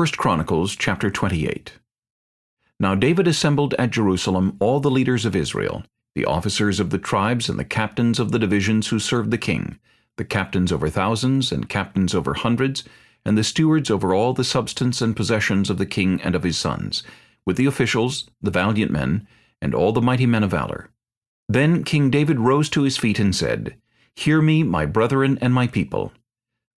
1 Chronicles chapter 28 Now David assembled at Jerusalem all the leaders of Israel, the officers of the tribes and the captains of the divisions who served the king, the captains over thousands and captains over hundreds, and the stewards over all the substance and possessions of the king and of his sons, with the officials, the valiant men, and all the mighty men of valor. Then King David rose to his feet and said, Hear me, my brethren and my people.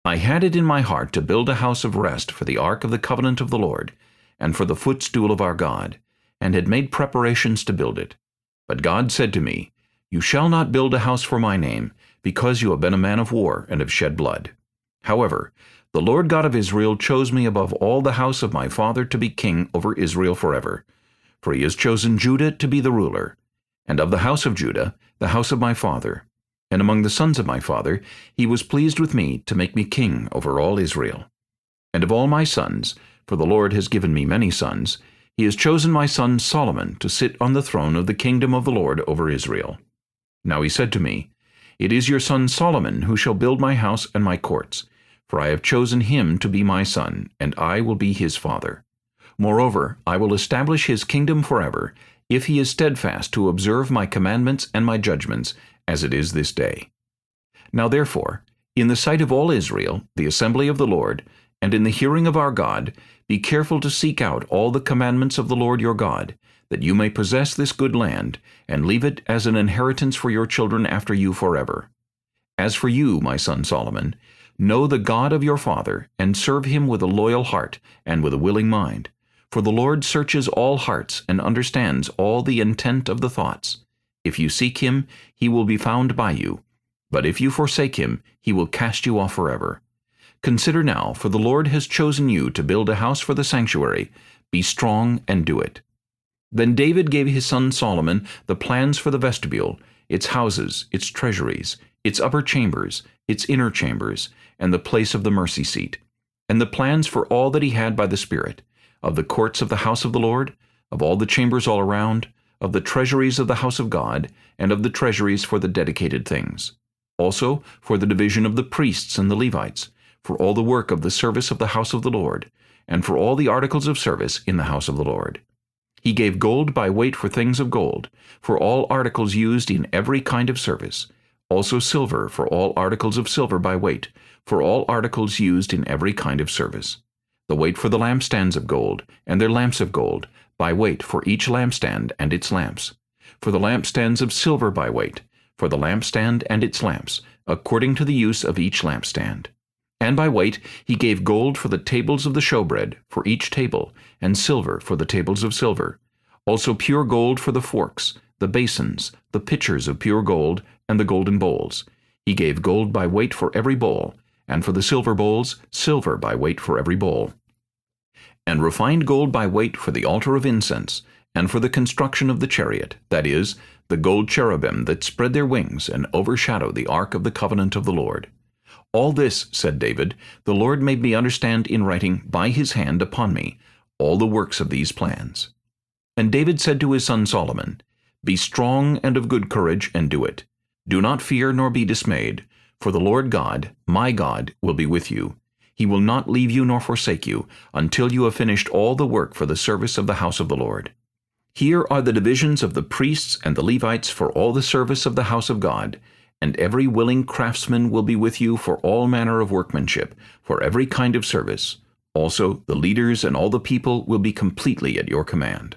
I had it in my heart to build a house of rest for the ark of the covenant of the Lord, and for the footstool of our God, and had made preparations to build it. But God said to me, You shall not build a house for my name, because you have been a man of war and have shed blood. However, the Lord God of Israel chose me above all the house of my father to be king over Israel forever. For he has chosen Judah to be the ruler, and of the house of Judah, the house of my father, and among the sons of my father, he was pleased with me to make me king over all Israel. And of all my sons, for the Lord has given me many sons, he has chosen my son Solomon to sit on the throne of the kingdom of the Lord over Israel. Now he said to me, It is your son Solomon who shall build my house and my courts, for I have chosen him to be my son, and I will be his father. Moreover, I will establish his kingdom forever, if he is steadfast to observe my commandments and my judgments, as it is this day. Now therefore, in the sight of all Israel, the assembly of the Lord, and in the hearing of our God, be careful to seek out all the commandments of the Lord your God, that you may possess this good land, and leave it as an inheritance for your children after you forever. As for you, my son Solomon, know the God of your father, and serve him with a loyal heart, and with a willing mind. For the Lord searches all hearts, and understands all the intent of the thoughts. If you seek him, he will be found by you. But if you forsake him, he will cast you off forever. Consider now, for the Lord has chosen you to build a house for the sanctuary. Be strong and do it. Then David gave his son Solomon the plans for the vestibule, its houses, its treasuries, its upper chambers, its inner chambers, and the place of the mercy seat, and the plans for all that he had by the Spirit, of the courts of the house of the Lord, of all the chambers all around, of the treasuries of the house of God, and of the treasuries for the dedicated things. Also for the division of the priests and the Levites, for all the work of the service of the house of the Lord, and for all the articles of service in the house of the Lord. He gave gold by weight for things of gold, for all articles used in every kind of service, also silver for all articles of silver by weight, for all articles used in every kind of service. The weight for the lampstands of gold, and their lamps of gold, by weight for each lampstand and its lamps, for the lampstands of silver by weight, for the lampstand and its lamps, according to the use of each lampstand. And by weight he gave gold for the tables of the showbread, for each table, and silver for the tables of silver, also pure gold for the forks, the basins, the pitchers of pure gold, and the golden bowls. He gave gold by weight for every bowl, and for the silver bowls, silver by weight for every bowl and refined gold by weight for the altar of incense, and for the construction of the chariot, that is, the gold cherubim that spread their wings and overshadow the ark of the covenant of the Lord. All this, said David, the Lord made me understand in writing by his hand upon me, all the works of these plans. And David said to his son Solomon, Be strong and of good courage, and do it. Do not fear nor be dismayed, for the Lord God, my God, will be with you. He will not leave you nor forsake you, until you have finished all the work for the service of the house of the Lord. Here are the divisions of the priests and the Levites for all the service of the house of God, and every willing craftsman will be with you for all manner of workmanship, for every kind of service. Also the leaders and all the people will be completely at your command.